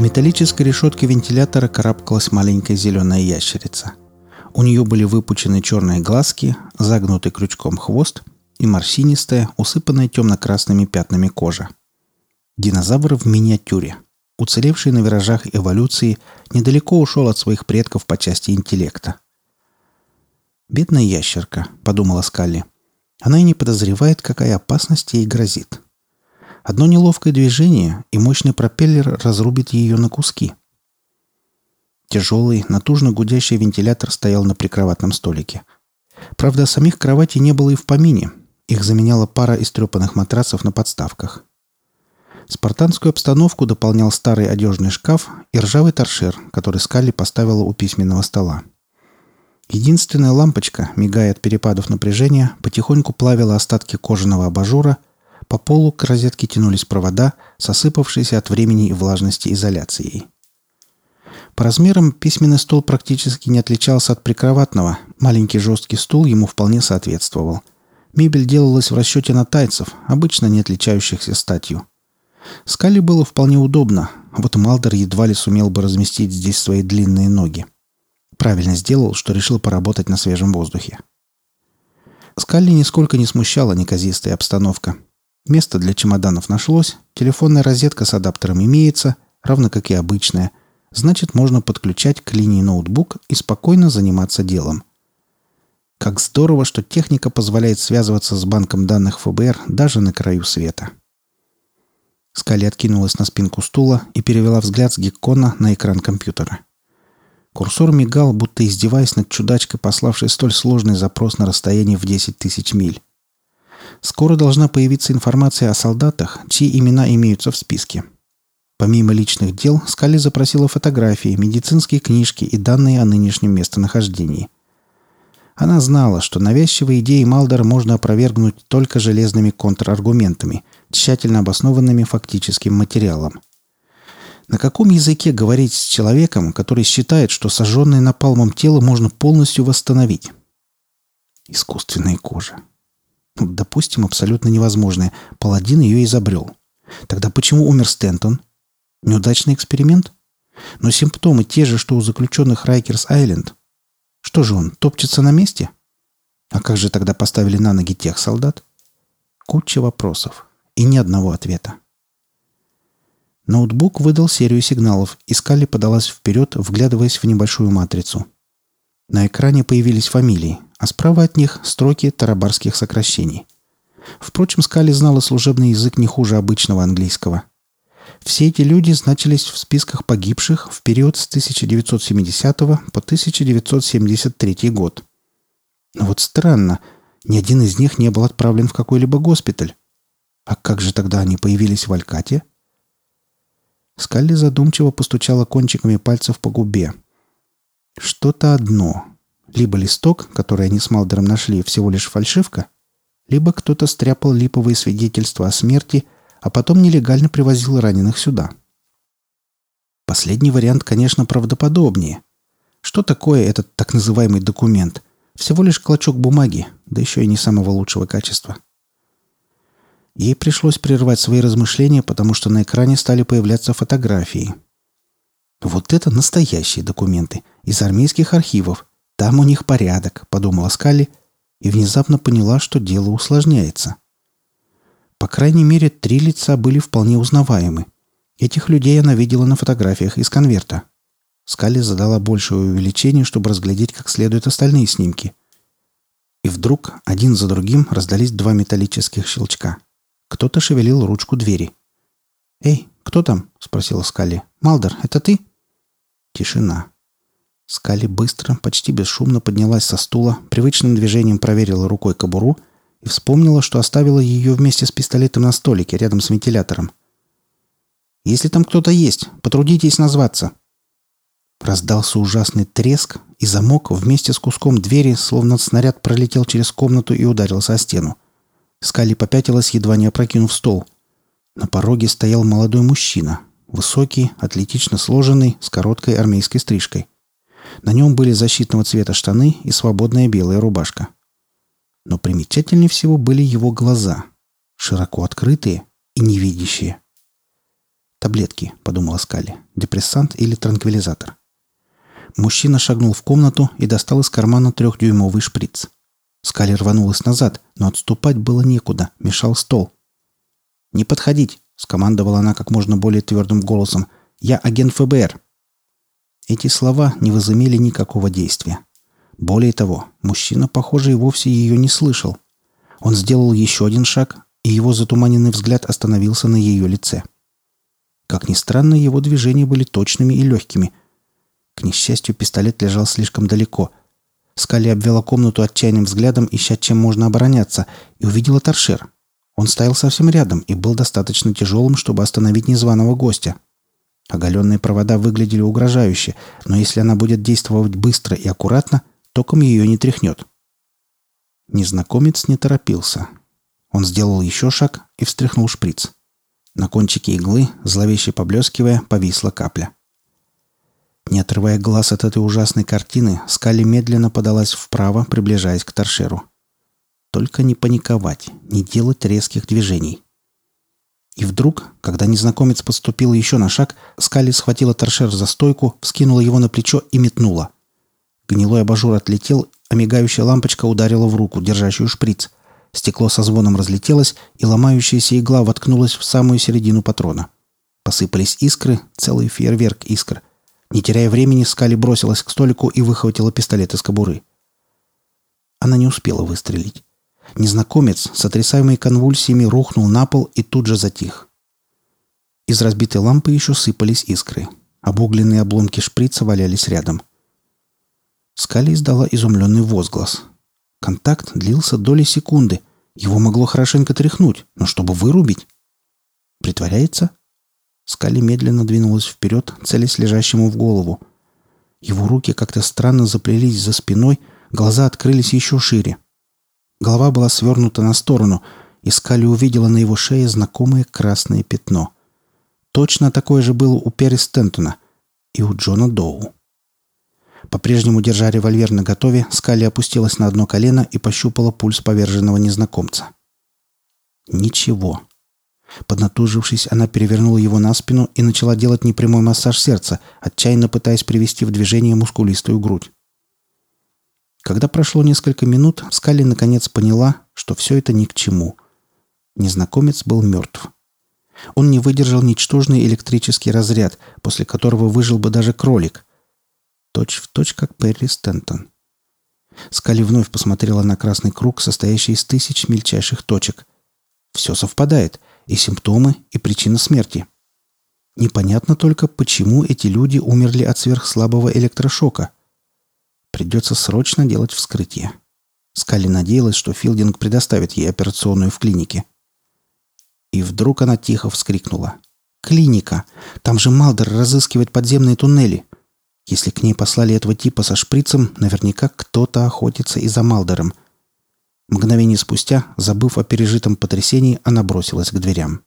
металлической решетке вентилятора карабкалась маленькая зеленая ящерица. У нее были выпучены черные глазки, загнутый крючком хвост и морщинистая, усыпанная темно-красными пятнами кожа. Динозавр в миниатюре, уцелевший на виражах эволюции, недалеко ушел от своих предков по части интеллекта. «Бедная ящерка», — подумала Скалли. Она и не подозревает, какая опасность ей грозит. Одно неловкое движение, и мощный пропеллер разрубит ее на куски. Тяжелый, натужно гудящий вентилятор стоял на прикроватном столике. Правда, самих кроватей не было и в помине. Их заменяла пара истрепанных матрасов на подставках. Спартанскую обстановку дополнял старый одежный шкаф и ржавый торшер, который Скалли поставила у письменного стола. Единственная лампочка, мигая от перепадов напряжения, потихоньку плавила остатки кожаного абажура – по полу к розетке тянулись провода, сосыпавшиеся от времени и влажности изоляцией. По размерам письменный стол практически не отличался от прикроватного. Маленький жесткий стул ему вполне соответствовал. Мебель делалась в расчете на тайцев, обычно не отличающихся статью. Скали было вполне удобно, а вот Малдер едва ли сумел бы разместить здесь свои длинные ноги. Правильно сделал, что решил поработать на свежем воздухе. Скалли нисколько не смущала неказистая обстановка – Место для чемоданов нашлось, телефонная розетка с адаптером имеется, равно как и обычная. Значит, можно подключать к линии ноутбук и спокойно заниматься делом. Как здорово, что техника позволяет связываться с банком данных ФБР даже на краю света. Скали откинулась на спинку стула и перевела взгляд с геккона на экран компьютера. Курсор мигал, будто издеваясь над чудачкой, пославшей столь сложный запрос на расстояние в 10 тысяч миль. Скоро должна появиться информация о солдатах, чьи имена имеются в списке. Помимо личных дел, Скали запросила фотографии, медицинские книжки и данные о нынешнем местонахождении. Она знала, что навязчивые идеи Малдера можно опровергнуть только железными контраргументами, тщательно обоснованными фактическим материалом. На каком языке говорить с человеком, который считает, что сожженное напалмом тело можно полностью восстановить? Искусственная кожа. Допустим, абсолютно невозможное. Паладин ее изобрел. Тогда почему умер Стентон? Неудачный эксперимент? Но симптомы те же, что у заключенных Райкерс-Айленд. Что же он, топчется на месте? А как же тогда поставили на ноги тех солдат? Куча вопросов. И ни одного ответа. Ноутбук выдал серию сигналов, и Скалли подалась вперед, вглядываясь в небольшую матрицу. На экране появились фамилии, а справа от них строки тарабарских сокращений. Впрочем, Скали знала служебный язык не хуже обычного английского. Все эти люди значились в списках погибших в период с 1970 по 1973 год. Но вот странно, ни один из них не был отправлен в какой-либо госпиталь. А как же тогда они появились в Алькате? Скалли задумчиво постучала кончиками пальцев по губе. Что-то одно, либо листок, который они с Малдером нашли, всего лишь фальшивка, либо кто-то стряпал липовые свидетельства о смерти, а потом нелегально привозил раненых сюда. Последний вариант, конечно, правдоподобнее. Что такое этот так называемый документ? Всего лишь клочок бумаги, да еще и не самого лучшего качества. Ей пришлось прервать свои размышления, потому что на экране стали появляться фотографии. Вот это настоящие документы из армейских архивов, там у них порядок, подумала Скалли и внезапно поняла, что дело усложняется. По крайней мере, три лица были вполне узнаваемы. Этих людей она видела на фотографиях из конверта. Скалли задала большее увеличение, чтобы разглядеть как следует остальные снимки. И вдруг один за другим раздались два металлических щелчка. Кто-то шевелил ручку двери. «Эй, кто там?» — спросила Скалли. «Малдер, это ты?» Тишина. Скали быстро, почти бесшумно поднялась со стула, привычным движением проверила рукой кобуру и вспомнила, что оставила ее вместе с пистолетом на столике рядом с вентилятором. «Если там кто-то есть, потрудитесь назваться!» Раздался ужасный треск, и замок вместе с куском двери, словно снаряд, пролетел через комнату и ударился о стену. Скали попятилась, едва не опрокинув стол. На пороге стоял молодой мужчина, высокий, атлетично сложенный, с короткой армейской стрижкой. На нем были защитного цвета штаны и свободная белая рубашка. Но примечательнее всего были его глаза, широко открытые и невидящие. «Таблетки», — подумала Скали. «Депрессант или транквилизатор». Мужчина шагнул в комнату и достал из кармана трехдюймовый шприц. Скали рванулась назад, но отступать было некуда, мешал стол. «Не подходить!» — скомандовала она как можно более твердым голосом. «Я агент ФБР!» Эти слова не возымели никакого действия. Более того, мужчина, похоже, и вовсе ее не слышал. Он сделал еще один шаг, и его затуманенный взгляд остановился на ее лице. Как ни странно, его движения были точными и легкими. К несчастью, пистолет лежал слишком далеко. Скали обвела комнату отчаянным взглядом, ища чем можно обороняться, и увидела торшер. Он стоял совсем рядом и был достаточно тяжелым, чтобы остановить незваного гостя. Оголенные провода выглядели угрожающе, но если она будет действовать быстро и аккуратно, током ее не тряхнет. Незнакомец не торопился. Он сделал еще шаг и встряхнул шприц. На кончике иглы, зловеще поблескивая, повисла капля. Не отрывая глаз от этой ужасной картины, Скали медленно подалась вправо, приближаясь к торшеру. Только не паниковать, не делать резких движений. И вдруг, когда незнакомец подступил еще на шаг, Скали схватила торшер за стойку, вскинула его на плечо и метнула. Гнилой абажур отлетел, а мигающая лампочка ударила в руку, держащую шприц. Стекло со звоном разлетелось, и ломающаяся игла воткнулась в самую середину патрона. Посыпались искры, целый фейерверк искр. Не теряя времени, Скали бросилась к столику и выхватила пистолет из кобуры. Она не успела выстрелить. Незнакомец, сотрясаемый конвульсиями, рухнул на пол и тут же затих. Из разбитой лампы еще сыпались искры. Обугленные обломки шприца валялись рядом. Скали издала изумленный возглас. Контакт длился доли секунды. Его могло хорошенько тряхнуть, но чтобы вырубить... Притворяется? Скали медленно двинулась вперед, целясь лежащему в голову. Его руки как-то странно заплелись за спиной, глаза открылись еще шире. Голова была свернута на сторону, и Скали увидела на его шее знакомое красное пятно. Точно такое же было у Перри Стентона и у Джона Доу. По-прежнему, держа револьвер на готове, Скали опустилась на одно колено и пощупала пульс поверженного незнакомца. Ничего. Поднатужившись, она перевернула его на спину и начала делать непрямой массаж сердца, отчаянно пытаясь привести в движение мускулистую грудь. Когда прошло несколько минут, Скали наконец поняла, что все это ни к чему. Незнакомец был мертв. Он не выдержал ничтожный электрический разряд, после которого выжил бы даже кролик. Точь в точь, как Перри Стентон. Скали вновь посмотрела на красный круг, состоящий из тысяч мельчайших точек. Все совпадает. И симптомы, и причина смерти. Непонятно только, почему эти люди умерли от сверхслабого электрошока – Придется срочно делать вскрытие. Скали надеялась, что Филдинг предоставит ей операционную в клинике. И вдруг она тихо вскрикнула. «Клиника! Там же Малдер разыскивает подземные туннели!» Если к ней послали этого типа со шприцем, наверняка кто-то охотится и за Малдером. Мгновение спустя, забыв о пережитом потрясении, она бросилась к дверям.